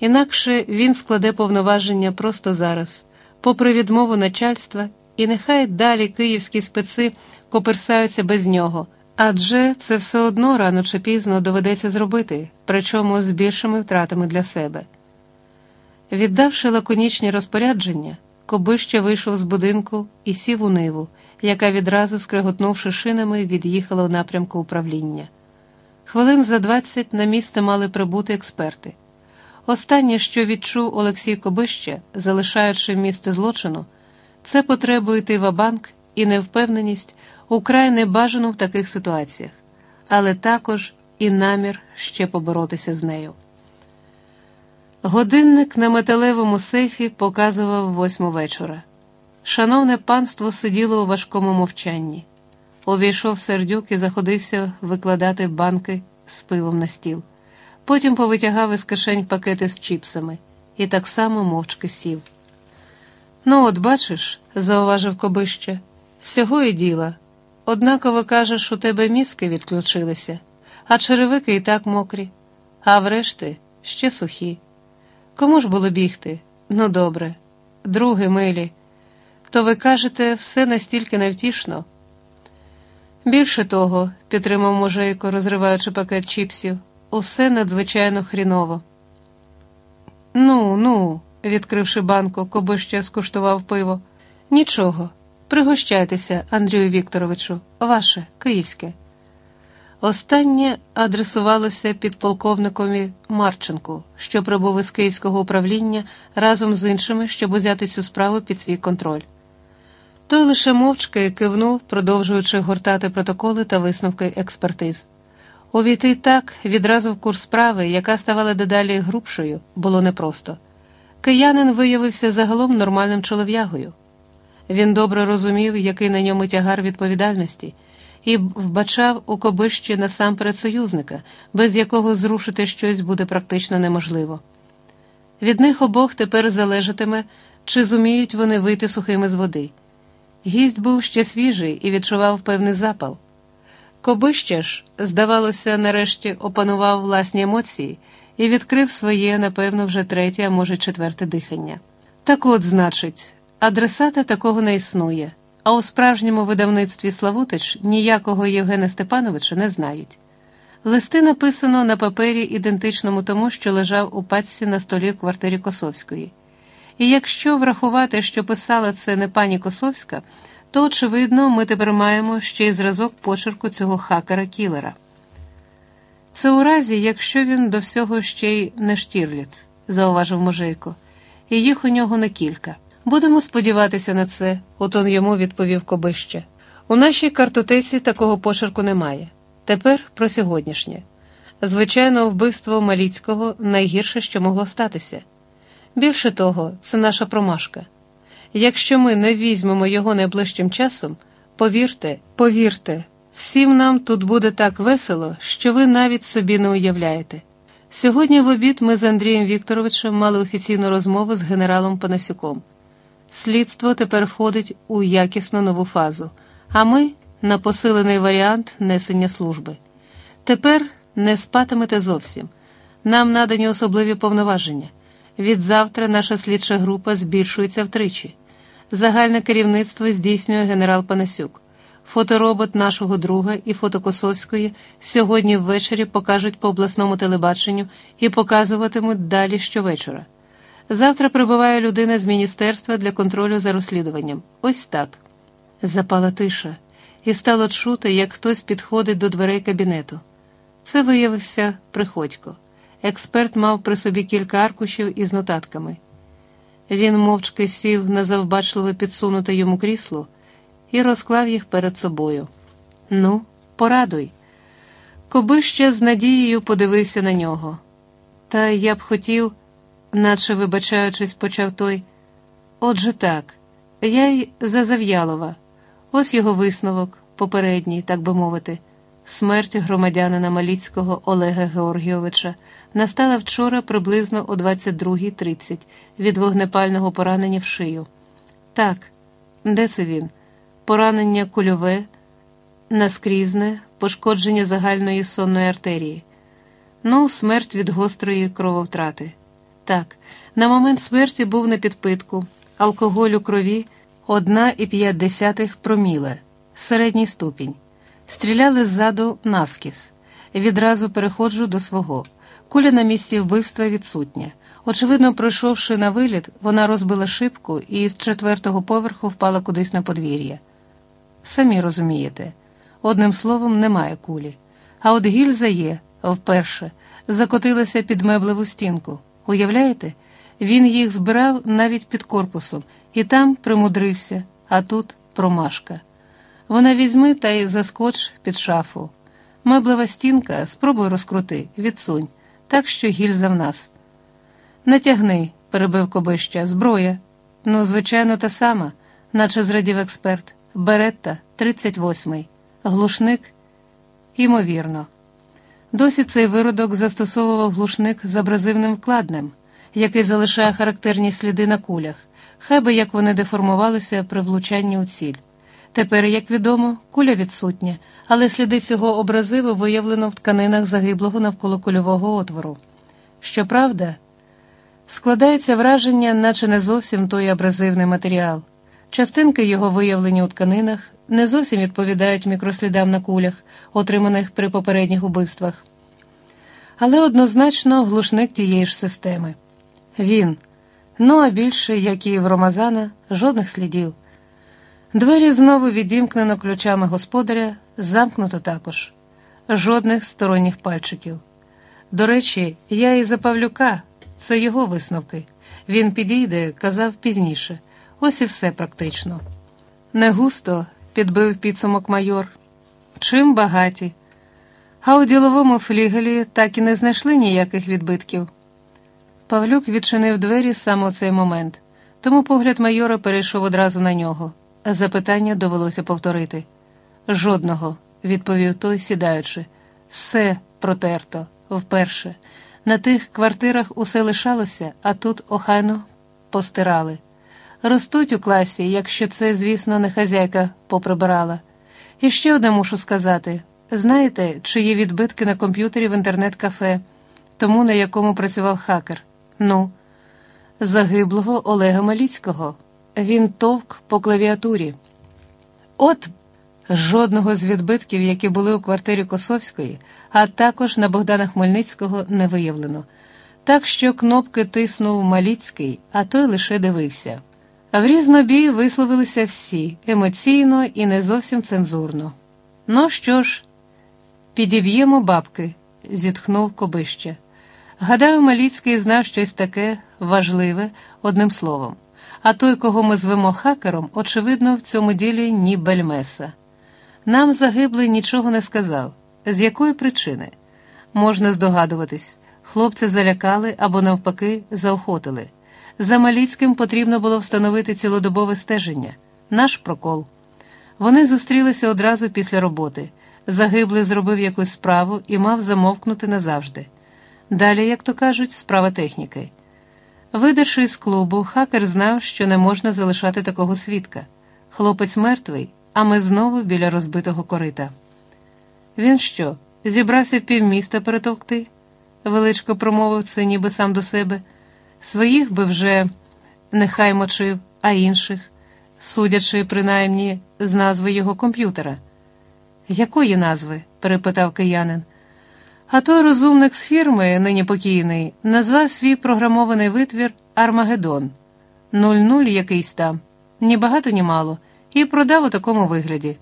Інакше він складе повноваження просто зараз, попри відмову начальства, і нехай далі київські специ коперсаються без нього, адже це все одно рано чи пізно доведеться зробити, причому з більшими втратами для себе. Віддавши лаконічні розпорядження, Кобище вийшов з будинку і сів у ниву, яка відразу, скреготнувши шинами, від'їхала у напрямку управління. Хвилин за двадцять на місце мали прибути експерти. Останнє, що відчув Олексій Кобище, залишаючи місце злочину, це потребу йти в банк і невпевненість украй небажану в таких ситуаціях, але також і намір ще поборотися з нею. Годинник на металевому сейфі показував восьму вечора. Шановне панство сиділо у важкому мовчанні. Увійшов сердюк і заходився викладати банки з пивом на стіл. Потім повитягав із кишень пакети з чіпсами і так само мовчки сів. Ну, от бачиш, зауважив Кобище, всього і діла. Однаково кажеш, у тебе мізки відключилися, а черевики і так мокрі, а врешті ще сухі. Кому ж було бігти? Ну, добре, друге милі. То ви кажете, все настільки невтішно. Більше того, підтримав мужейко, розриваючи пакет чіпсів, усе надзвичайно хріново. Ну, ну, відкривши банку, Кобище скуштував пиво. Нічого, пригощайтеся, Андрію Вікторовичу, ваше, київське. Останнє адресувалося підполковникові Марченку, що прибув із київського управління разом з іншими, щоб узяти цю справу під свій контроль. Той лише мовчки кивнув, продовжуючи гортати протоколи та висновки експертиз. Увійти так відразу в курс справи, яка ставала дедалі грубшою, було непросто. Киянин виявився загалом нормальним чолов'ягою. Він добре розумів, який на ньому тягар відповідальності і вбачав у кобищі насамперед союзника, без якого зрушити щось буде практично неможливо. Від них обох тепер залежатиме, чи зуміють вони вийти сухими з води. Гість був ще свіжий і відчував певний запал. Кобище ж, здавалося, нарешті опанував власні емоції і відкрив своє, напевно, вже третє, а може, четверте дихання. Так от, значить, адресата такого не існує а у справжньому видавництві Славутич ніякого Євгена Степановича не знають. Листи написано на папері, ідентичному тому, що лежав у пачці на столі в квартирі Косовської. І якщо врахувати, що писала це не пані Косовська, то, очевидно, ми тепер маємо ще й зразок почерку цього хакера Кілера. Це у разі, якщо він до всього ще й не штірліц, зауважив Можейко, і їх у нього не кілька. Будемо сподіватися на це, от он йому відповів Кобище. У нашій картотеці такого почерку немає. Тепер про сьогоднішнє. Звичайно, вбивство Маліцького найгірше, що могло статися. Більше того, це наша промашка. Якщо ми не візьмемо його найближчим часом, повірте, повірте, всім нам тут буде так весело, що ви навіть собі не уявляєте. Сьогодні в обід ми з Андрієм Вікторовичем мали офіційну розмову з генералом Панасюком. Слідство тепер входить у якісну нову фазу, а ми на посилений варіант несення служби. Тепер не спатимете зовсім. Нам надані особливі повноваження. Відзавтра наша слідча група збільшується втричі. Загальне керівництво здійснює генерал Панасюк. Фоторобот нашого друга і фотокосовської сьогодні ввечері покажуть по обласному телебаченню і показуватимуть далі щовечора. Завтра прибуває людина з міністерства для контролю за розслідуванням. Ось так. Запала тиша, і стало чути, як хтось підходить до дверей кабінету. Це виявився приходько. Експерт мав при собі кілька аркушів із нотатками. Він мовчки сів на завбачливо підсунуте йому крісло і розклав їх перед собою. Ну, порадуй. Коби ще з надією подивився на нього. Та я б хотів наче вибачаючись, почав той. Отже так, я й за Зав'ялова. Ось його висновок, попередній, так би мовити. Смерть громадянина Маліцького Олега Георгійовича настала вчора приблизно о 22.30 від вогнепального поранення в шию. Так, де це він? Поранення кульове, наскрізне, пошкодження загальної сонної артерії. Ну, смерть від гострої крововтрати. Так, на момент смерті був на підпитку, алкоголь у крові 1,5 проміле, середній ступінь. Стріляли ззаду навскіз. Відразу переходжу до свого. Куля на місці вбивства відсутня. Очевидно, пройшовши на виліт, вона розбила шибку і з четвертого поверху впала кудись на подвір'я. Самі розумієте, одним словом, немає кулі. А от гільза є, вперше, закотилася під меблеву стінку. Уявляєте? Він їх збирав навіть під корпусом і там примудрився, а тут промашка. Вона візьми та й заскоч під шафу. Меблева стінка, спробуй розкрути, відсунь, так що гільза в нас. Натягни, перебив Кобища, зброя. Ну, звичайно, та сама, наче зрадів експерт. Беретта, 38-й, глушник, імовірно. Досі цей виродок застосовував глушник з абразивним вкладнем, який залишає характерні сліди на кулях, хай би як вони деформувалися при влучанні у ціль. Тепер, як відомо, куля відсутня, але сліди цього образиву виявлено в тканинах загиблого навколо кульового отвору. Щоправда, складається враження, наче не зовсім той абразивний матеріал. Частинки його виявлені у тканинах не зовсім відповідають мікрослідам на кулях, отриманих при попередніх убивствах. Але однозначно глушник тієї ж системи. Він, ну а більше, як і в Ромазана, жодних слідів. Двері знову відімкнено ключами господаря, замкнуто також, жодних сторонніх пальчиків. До речі, я і за Павлюка, це його висновки. Він підійде, казав пізніше. Ось і все практично. Не густо, підбив підсумок майор. Чим багаті. А у діловому флігелі так і не знайшли ніяких відбитків. Павлюк відчинив двері саме у цей момент, тому погляд майора перейшов одразу на нього. Запитання довелося повторити. Жодного, відповів той, сідаючи. Все протерто, вперше. На тих квартирах усе лишалося, а тут охайно постирали. Ростуть у класі, якщо це, звісно, не хазяйка поприбирала. І ще одне мушу сказати: знаєте, чи є відбитки на комп'ютері в інтернет-кафе, тому на якому працював хакер? Ну, загиблого Олега Маліцького. Він товк по клавіатурі. От жодного з відбитків, які були у квартирі Косовської, а також на Богдана Хмельницького, не виявлено. Так що кнопки тиснув Маліцький, а той лише дивився. В різнобій висловилися всі емоційно і не зовсім цензурно. Ну що ж, підіб'ємо бабки, зітхнув Кобища. Гадаю, Маліцький знав щось таке важливе одним словом. А той, кого ми звемо хакером, очевидно, в цьому ділі ні бельмеса. Нам загиблий нічого не сказав. З якої причини? Можна здогадуватись, хлопці залякали або, навпаки, заохотили. За Маліцьким потрібно було встановити цілодобове стеження, наш прокол. Вони зустрілися одразу після роботи. Загиблий зробив якусь справу і мав замовкнути назавжди. Далі, як то кажуть, справа техніки. Видерши з клубу, хакер знав, що не можна залишати такого свідка. Хлопець мертвий, а ми знову біля розбитого корита. Він що, зібрався півміста перетовкти? величко промовив це, ніби сам до себе. Своїх би вже нехай мочив, а інших, судячи принаймні з назви його комп'ютера. Якої назви? перепитав киянин. А той розумник з фірми, нині покійний, назвав свій програмований витвір Армагеддон. Нуль-нуль якийсь там, ні багато, ні мало, і продав у такому вигляді.